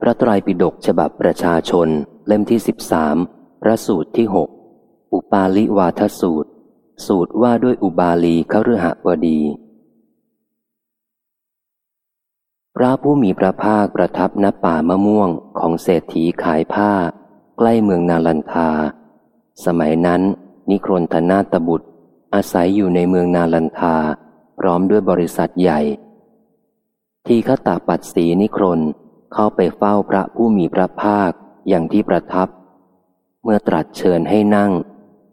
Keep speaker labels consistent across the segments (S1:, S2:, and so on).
S1: พระไตรปิฎกฉบับประชาชน เล่มที่สิบสามพระสูตรที่หกอุปาลิวาทสูตร สูตรว่าด้วยอุบาลีเขาฤหบดี พระผู้มีพระภาคประทับณป่ามะม่วงของเศรษฐีขายผ้า ใกล้เมืองนาลันทา สมัยนั้น นิครนธนาตบุตร อาศัยอยู่ในเมืองนาลันทา พร้อมด้วยบริษัทใหญ่ ทีฆตาปัดสีนิครน เข้าไปเฝ้าพระผู้มีพระภาคอย่างที่ประทับ เมื่อตรัสเชิญให้นั่ง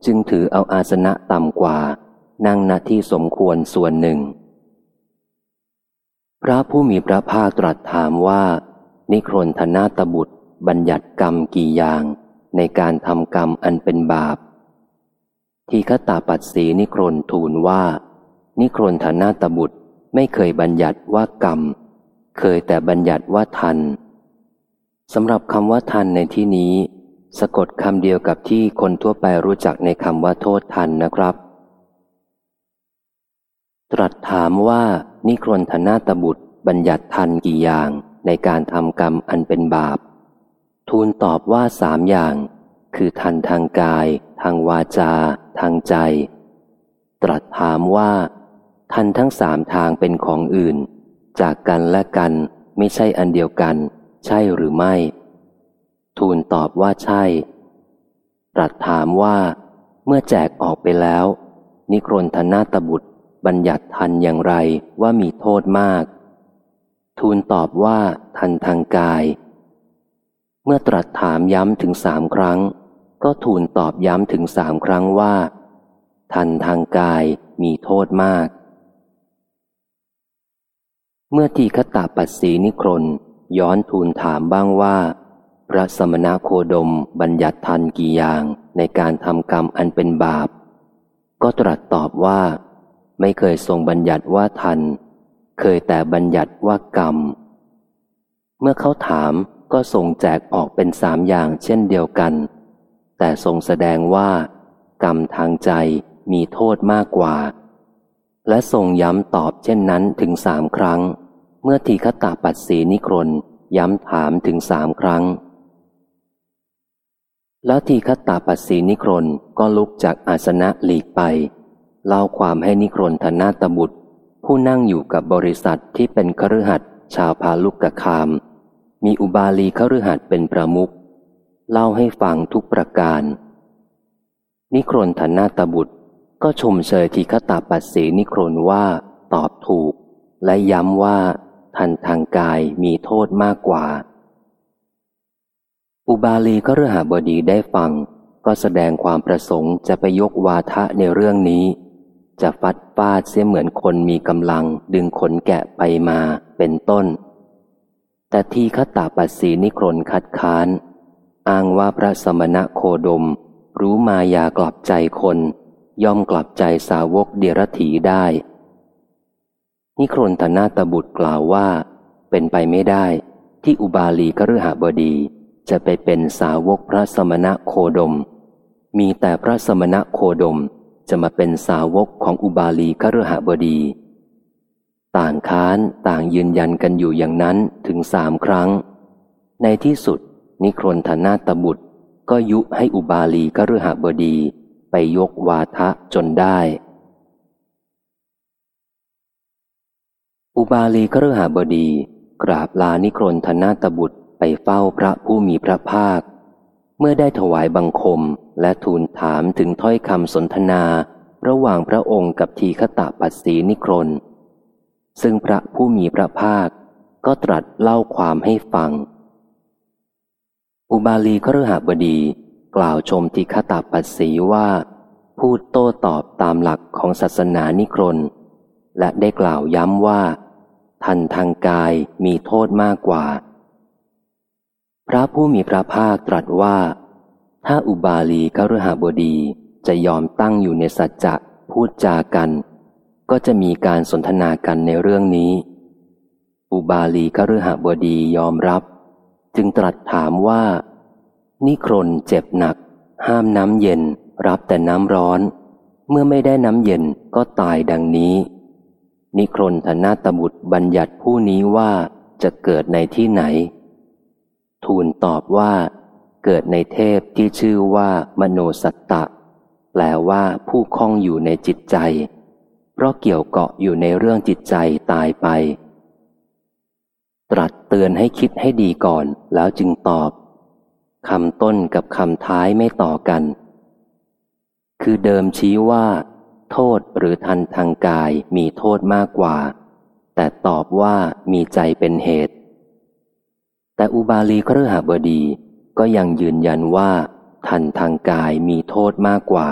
S1: จึงถือเอาอาสนะต่ำกว่า นั่งณที่สมควรส่วนหนึ่ง พระผู้มีพระภาคตรัสถามว่า นิครนธนาตบุตรบัญญัติกรรมกี่อย่างในการทำกรรมอันเป็นบาป ทีฆตาปัสสีนิครนทูลว่า นิครนธนาตบุตรไม่เคยบัญญัติว่ากรรม เคยแต่บัญญัติว่าทันสำหรับคำว่าทันในที่นี้ สะกดคำเดียวกับที่คนทั่วไปรู้จักในคำว่าโทษทันนะครับ ตรัสถามว่านิครนธนาตบุตรบัญญัติทันกี่อย่างในการทำกรรมอันเป็นบาป ทูลตอบว่าสามอย่าง คือทันทางกาย ทางวาจา ทางใจ ตรัสถามว่า ทันทั้งสามทางเป็นของอื่น จากกันและกันไม่ใช่อันเดียวกัน ใช่หรือไม่ ทูลตอบว่าใช่ ตรัสถามว่า เมื่อแจกออกไปแล้ว นิครนธนาตบุตรบัญญัติทันอย่างไรว่ามีโทษมาก ทูลตอบว่าทันทางกาย เมื่อตรัสถามย้ำถึงสามครั้ง ก็ทูลตอบย้ำถึงสามครั้งว่า ทันทางกายมีโทษมาก เมื่อทีคตาปัสสีนิครนย้อนทูลถามบ้างว่า พระสมณโคดมบัญญัติทันกี่อย่างในการทำกรรมอันเป็นบาป ก็ตรัสตอบว่า ไม่เคยทรงบัญญัติว่าทัน เคยแต่บัญญัติว่ากรรม เมื่อเขาถามก็ทรงแจกออกเป็นสามอย่างเช่นเดียวกัน แต่ทรงแสดงว่า กรรมทางใจมีโทษมากกว่า และทรงย้ำตอบเช่นนั้นถึงสามครั้ง เมื่อทีฆตาปัสสีนิครนย้ำถามถึงสามครั้ง แล้วทีฆตาปัสสีนิครนก็ลุกจากอาสนะหลีกไป เล่าความให้นิครนธนาตบุตร ผู้นั่งอยู่กับบริษัทที่เป็นคฤหัสถ์ชาวพาลุกกะคาม มีอุบาลีคฤหัสถ์เป็นประมุขเล่าให้ฟังทุกประการ นิครนธนาตบุตรก็ชมเชยทีฆตาปัสสีนิครนว่าตอบถูก และย้ำว่า ทันทางกายมีโทษมากกว่า อุบาลีก็เรือหาบดีได้ฟัง ก็แสดงความประสงค์จะไปยกวาทะในเรื่องนี้ จะฟัดฟาดเสียเหมือนคนมีกำลังดึงขนแกะไปมาเป็นต้น แต่ทีฆตาปัสสีนิครนคัดค้าน อ้างว่าพระสมณะโคดม รู้มายากลับใจคน ย่อมกลับใจสาวกเดียรถีได้ นิครนธนาตบุตรกล่าวว่า เป็นไปไม่ได้ที่อุบาลีกฤหบดีจะไปเป็นสาวกพระสมณะโคดม มีแต่พระสมณะโคดมจะมาเป็นสาวกของอุบาลีกฤหบดี ต่างค้านต่างยืนยันกันอยู่อย่างนั้นถึงสามครั้ง ในที่สุด นิครนธนาตบุตรก็ยุให้อุบาลีกฤหบดีไปยกวาทะจนได้ อุบาลีกฤหบดี กราบลานิครนธนาตบุตรไปเฝ้าพระผู้มีพระภาค เมื่อได้ถวายบังคมและทูลถามถึงถ้อยคำสนทนา ระหว่างพระองค์กับทีฆตาปัสสีนิครนซึ่งพระผู้มีพระภาคก็ตรัสเล่าความให้ฟัง อุบาลีกฤหบดีกล่าวชมทีฆตาปัสสีว่า พูดโต้ตอบตามหลักของศาสนานิครนและได้กล่าวย้ำว่า ทันทางกายมีโทษมากกว่า พระผู้มีพระภาคตรัสว่า ถ้าอุบาลีกฤหบดีจะยอมตั้งอยู่ในสัจจะพูดจากัน ก็จะมีการสนทนากันในเรื่องนี้ อุบาลีกฤหบดียอมรับ จึงตรัสถามว่า นิครนเจ็บหนัก ห้ามน้ำเย็นรับแต่น้ำร้อน เมื่อไม่ได้น้ำเย็นก็ตายดังนี้ นิครนธนาตบุตรบัญญัติผู้นี้ว่าจะเกิดในที่ไหน ทูลตอบว่า เกิดในเทพที่ชื่อว่ามโนสัตตะ แปลว่าผู้คล้องอยู่ในจิตใจ เพราะเกี่ยวเกาะอยู่ในเรื่องจิตใจตายไป ตรัสเตือนให้คิดให้ดีก่อนแล้วจึงตอบคำต้นกับคำท้ายไม่ต่อกัน คือเดิมชี้ว่า โทษหรือทันทางกายมีโทษมากกว่า แต่ตอบว่ามีใจเป็นเหตุ แต่อุบาลีเครือหบดีก็ยังยืนยันว่า ทันทางกายมีโทษมากกว่า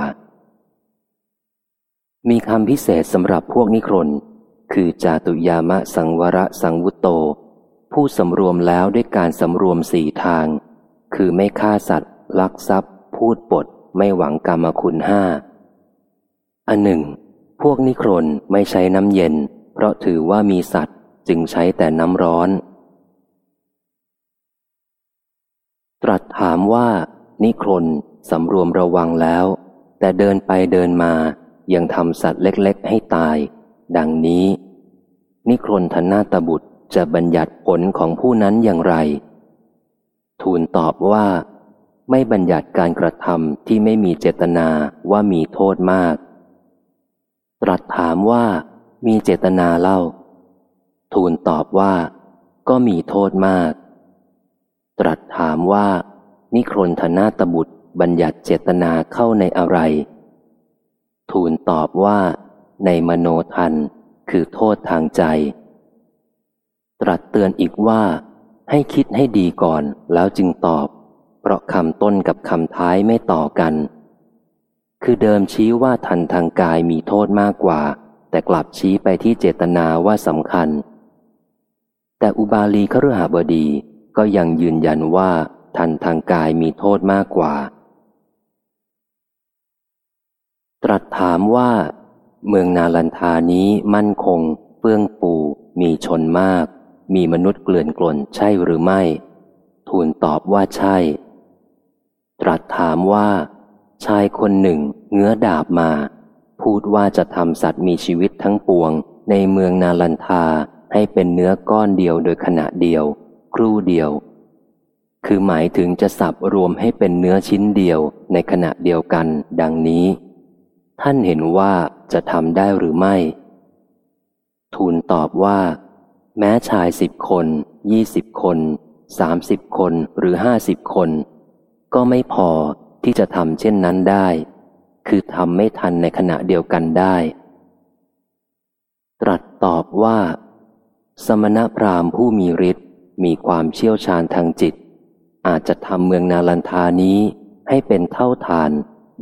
S1: มีคำพิเศษสำหรับพวกนิครน คือจาตุยามะสังวรสังวุตโต ผู้สำรวมแล้วด้วยการสำรวมสี่ทาง คือไม่ฆ่าสัตว์ ลักทรัพย์ พูดปด ไม่หวังกรรมคุณห้า อันหนึ่ง พวกนิครนไม่ใช้น้ำเย็น เพราะถือว่ามีสัตว์จึงใช้แต่น้ำร้อน ตรัสถามว่า นิครนสำรวมระวังแล้ว แต่เดินไปเดินมายังทำสัตว์เล็กๆ ให้ตาย ดังนี้ นิครนทนาตบุตรจะบัญญัติผลของผู้นั้นอย่างไร ทูลตอบว่า ไม่บัญญัติการกระทำที่ไม่มีเจตนาว่ามีโทษมาก ตรัสถามว่ามีเจตนาเล่า ทูลตอบว่า ก็มีโทษมาก ตรัสถามว่า นิครนธนาตบุตรบัญญัติเจตนาเข้าในอะไร ทูลตอบว่า ในมโนทันคือโทษทางใจ ตรัสเตือนอีกว่า ให้คิดให้ดีก่อนแล้วจึงตอบ เพราะคำต้นกับคำท้ายไม่ต่อกัน คือเดิมชี้ว่าทันทางกายมีโทษมากกว่า แต่กลับชี้ไปที่เจตนาว่าสำคัญ แต่อุบาลีคฤหบดีก็ยังยืนยันว่าทันทางกายมีโทษมากกว่า ตรัสถามว่า เมืองนาลันทานี้มั่นคง เฟื่องปูมีชนมาก มีมนุษย์เกลื่อนกลนใช่หรือไม่ ทูลตอบว่าใช่ ตรัสถามว่า ชายคนหนึ่งเงื้อดาบมา พูดว่าจะทำสัตว์มีชีวิตทั้งปวง ในเมืองนาลันทาให้เป็นเนื้อก้อนเดียวโดยขณะเดียว ครู่เดียว คือหมายถึงจะสับรวมให้เป็นเนื้อชิ้นเดียวในขณะเดียวกัน ดังนี้ ท่านเห็นว่าจะทำได้หรือไม่ ทูลตอบว่า แม้ชายสิบคนยี่สิบคนสามสิบคนหรือห้าสิบคน ก็ไม่พอ ที่จะทำเช่นนั้นได้ คือทำไม่ทันในขณะเดียวกันได้ ตรัสตอบว่า สมณพราหมณ์ผู้มีฤทธิ์มีความเชี่ยวชาญทางจิต อาจจะทำเมืองนาลันทานี้ให้เป็นเท่าทาน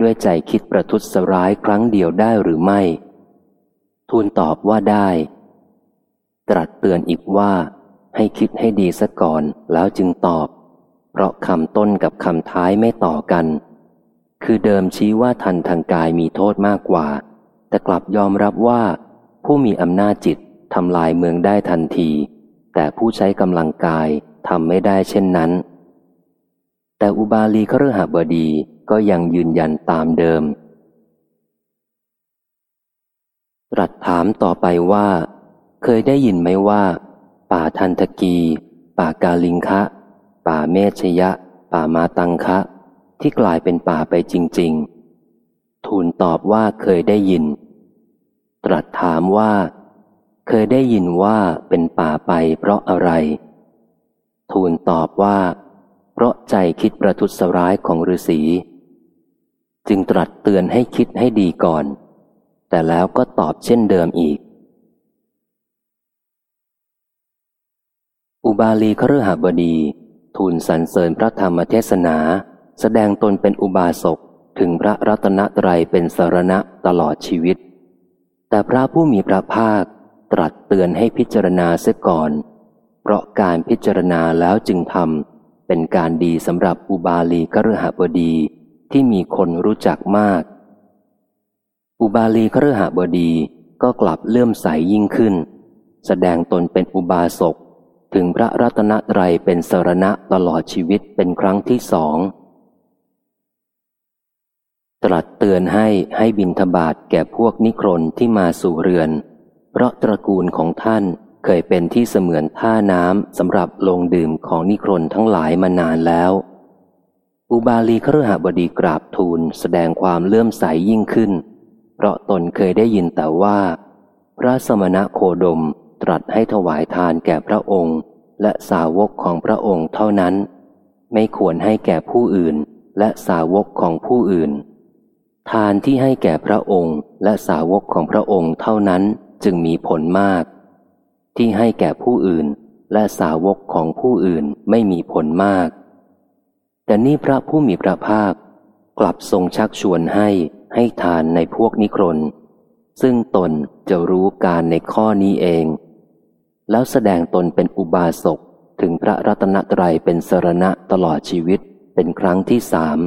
S1: ด้วยใจคิดประทุษร้ายครั้งเดียวได้หรือไม่ ทูลตอบว่าได้ ตรัสเตือนอีกว่า ให้คิดให้ดีซะก่อนแล้วจึงตอบ เพราะคำต้นกับคำท้ายไม่ต่อกัน คือเดิมชี้ว่าทันทางกายมีโทษมากกว่า แต่กลับยอมรับว่า ผู้มีอำนาจจิตทำลายเมืองได้ทันที แต่ผู้ใช้กำลังกายทำไม่ได้เช่นนั้น แต่อุบาลีครหบดีก็ยังยืนยันตามเดิม ตรัสถามต่อไปว่า เคยได้ยินไหมว่า ป่าทันทกี ป่ากาลิงคะ ป่าเมชยะ ป่ามาตังคะ ที่กลายเป็นป่าไปจริง ๆ ทูลตอบว่าเคยได้ยิน ตรัสถามว่า เคยได้ยินว่าเป็นป่าไปเพราะอะไร ทูลตอบว่า เพราะใจคิดประทุษร้ายของฤาษีจึงตรัสเตือนให้คิดให้ดีก่อน แต่แล้วก็ตอบเช่นเดิมอีก อุบาลีคฤหบดี ทูลสรรเสริญพระธรรมเทศนา แสดงตนเป็นอุบาสกถึงพระรัตนตรัยเป็นสารณะตลอดชีวิต แต่พระผู้มีพระภาคตรัสเตือนให้พิจารณาเสียก่อน เพราะการพิจารณาแล้วจึงทำเป็นการดีสำหรับอุบาลีคฤหบดีที่มีคนรู้จักมาก อุบาลีคฤหบดีก็กลับเลื่อมใสยยิ่งขึ้น แสดงตนเป็นอุบาสกถึงพระรัตนตรัยเป็นสรณะตลอดชีวิตเป็นครั้งที่สอง ตรัสเตือนให้ให้บินทบาทแก่พวกนิครนที่มาสู่เรือน เพราะตระกูลของท่านเคยเป็นที่เสมือนท่าน้ำสำหรับลงดื่มของนิครนทั้งหลายมานานแล้ว อุบาลีครหบดีกราบทูลแสดงความเลื่อมใสยยิ่งขึ้น เพราะตนเคยได้ยินแต่ว่า พระสมณะโคดมตรัสให้ถวายทานแก่พระองค์ และสาวกของพระองค์เท่านั้น ไม่ควรให้แก่ผู้อื่นและสาวกของผู้อื่น ทานที่ให้แก่พระองค์และสาวกของพระองค์เท่านั้นจึงมีผลมาก ที่ให้แก่ผู้อื่นและสาวกของผู้อื่นไม่มีผลมาก แต่นี่พระผู้มีพระภาคกลับทรงชักชวนให้ให้ทานในพวกนิครนซึ่งตนจะรู้การในข้อนี้เอง แล้วแสดงตนเป็นอุบาสกถึงพระรัตนตรัยเป็นสรณะตลอดชีวิตเป็นครั้งที่สาม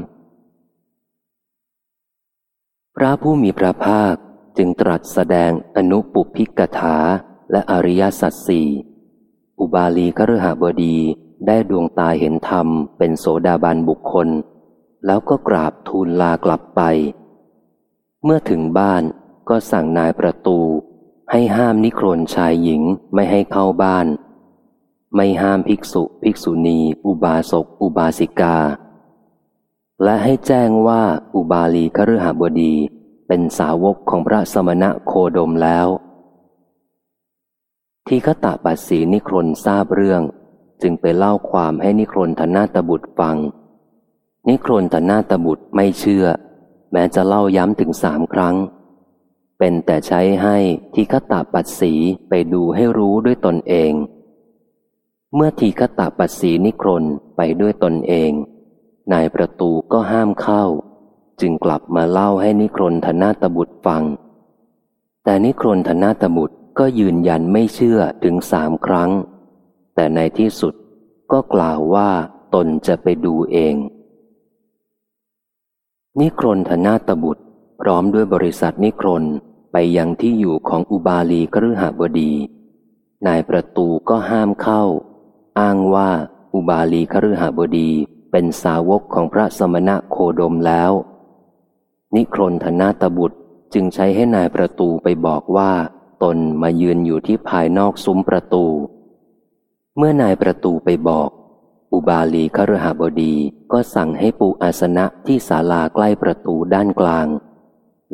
S1: พระผู้มีพระภาคจึงตรัสแสดงอนุปุพิกถาและอริยสัจสี่อุบาลีคฤหบดีได้ดวงตาเห็นธรรมเป็นโสดาบันบุคคล แล้วก็กราบทูลลากลับไป เมื่อถึงบ้านก็สั่งนายประตู ให้ห้ามนิครนชายหญิงไม่ให้เข้าบ้าน ไม่ห้ามภิกษุ ภิกษุณี อุบาสก อุบาสิกา และให้แจ้งว่าอุบาลีคฤหบดีเป็นสาวกของพระสมณะโคดมแล้ว ที่ขตะปัสสีนิครนทราบเรื่อง จึงไปเล่าความให้นิครนธนาตบุตรฟัง นิครนธนาตบุตรไม่เชื่อ แม้จะเล่าย้ำถึงสามครั้ง เป็นแต่ใช้ให้ที่ขตะปัสสีไปดูให้รู้ด้วยตนเอง เมื่อทีคตะปัสสีนิครนไปด้วยตนเอง นายประตูก็ห้ามเข้า จึงกลับมาเล่าให้นิครนธนาตบุตรฟัง แต่นิครนธนาตบุตรก็ยืนยันไม่เชื่อถึงสามครั้ง แต่ในที่สุดก็กล่าวว่าตนจะไปดูเอง นิครนธนาตบุตร พร้อมด้วยบริษัทนิครนไปยังที่อยู่ของอุบาลีกฤหบดี นายประตูก็ห้ามเข้า อ้างว่าอุบาลีคฤหบดี เป็นสาวกของพระสมณะโคดมแล้ว นิครนธนาตบุตรจึงใช้ให้นายประตูไปบอกว่า ตนมายืนอยู่ที่ภายนอกซุ้มประตู เมื่อนายประตูไปบอก อุบาลีครหบดีก็สั่งให้ปูอาสนะที่ศาลาใกล้ประตูด้านกลาง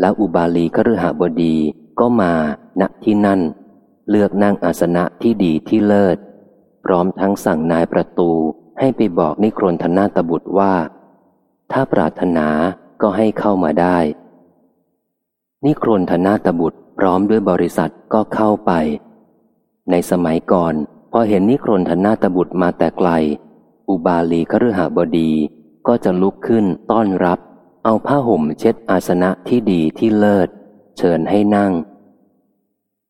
S1: แล้วอุบาลีครหบดีก็มาณที่นั่น เลือกนั่งอาสนะที่ดีที่เลิศ พร้อมทั้งสั่งนายประตู ให้ไปบอกนิครนธนาตบุตรว่า ถ้าปรารถนาก็ให้เข้ามาได้ นิครนธนาตบุตรพร้อมด้วยบริษัทก็เข้าไป ในสมัยก่อน พอเห็นนิครนธนาตบุตรมาแต่ไกล อุบาลีคฤหบดีก็จะลุกขึ้นต้อนรับ เอาผ้าห่มเช็ดอาสนะที่ดีที่เลิศ เชิญให้นั่ง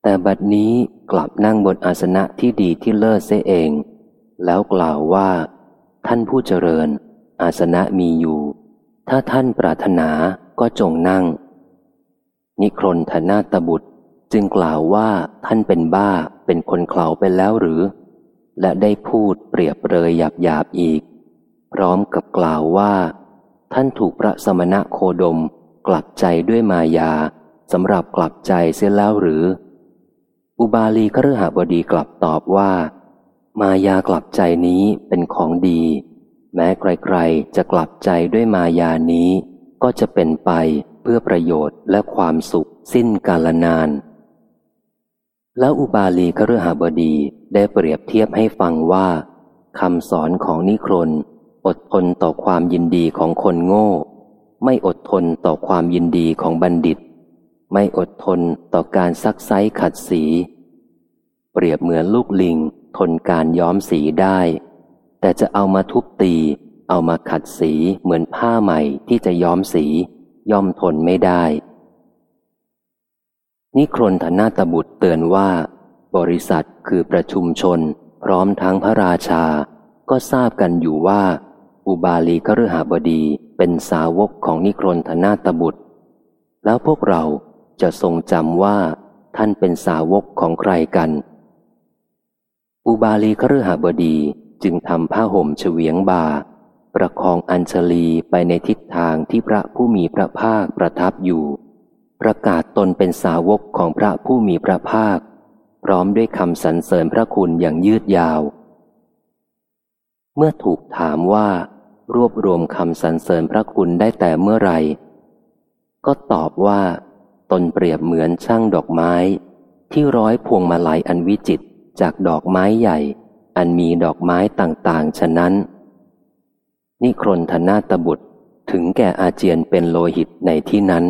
S1: แต่บัดนี้กลับนั่งบนอาสนะที่ดีที่เลิศเสียเอง แล้วกล่าวว่า ท่านผู้เจริญ อาสนะมีอยู่ ถ้าท่านปรารถนาก็จงนั่ง นิครนธนาตบุตรจึงกล่าวว่าท่านเป็นบ้าเป็นคนเข่าไปแล้วหรือ และได้พูดเปรียบเรยหยาบหยาบอีก พร้อมกับกล่าวว่า ท่านถูกพระสมณะโคดม กลับใจด้วยมายาสำหรับกลับใจเสียแล้วหรือ อุบาลีคฤหบดีกลับตอบว่า มายากลับใจนี้เป็นของดี แม้ใครๆจะกลับใจด้วยมายานี้ ก็จะเป็นไปเพื่อประโยชน์และความสุขสิ้นกาลนาน แล้วอุบาลีคฤหบดีได้เปรียบเทียบให้ฟังว่าคำสอนของนิครนอดทนต่อความยินดีของคนโง่ ไม่อดทนต่อความยินดีของบัณฑิต ไม่อดทนต่อการซักไซขัดสี เปรียบเหมือนลูกลิง ทนการย้อมสีได้ แต่จะเอามาทุบตี เอามาขัดสีเหมือนผ้าใหม่ที่จะย้อมสี ย่อมทนไม่ได้ นิครนธนาตบุตรเตือนว่า บริษัทคือประชุมชน พร้อมทั้งพระราชา ก็ทราบกันอยู่ว่า อุบาลีกฤหบดีเป็นสาวกของนิครนธนาตบุตร แล้วพวกเราจะทรงจำว่า ท่านเป็นสาวกของใครกัน อุบาลีคฤหบดีจึงทำผ้าห่มเฉวียงบา ประคองอัญชลีไปในทิศทางที่พระผู้มีพระภาคประทับอยู่ ประกาศตนเป็นสาวกของพระผู้มีพระภาค พร้อมด้วยคำสรรเสริญพระคุณอย่างยืดยาว เมื่อถูกถามว่า รวบรวมคำสรรเสริญพระคุณได้แต่เมื่อไหร่ ก็ตอบว่า ตนเปรียบเหมือนช่างดอกไม้ ที่ร้อยพวงมาลัยอันวิจิต จากดอกไม้ใหญ่ อันมีดอกไม้ต่างๆ ฉะนั้น นิครนธนาตบุตรถึงแก่อาเจียนเป็นโลหิตในที่นั้น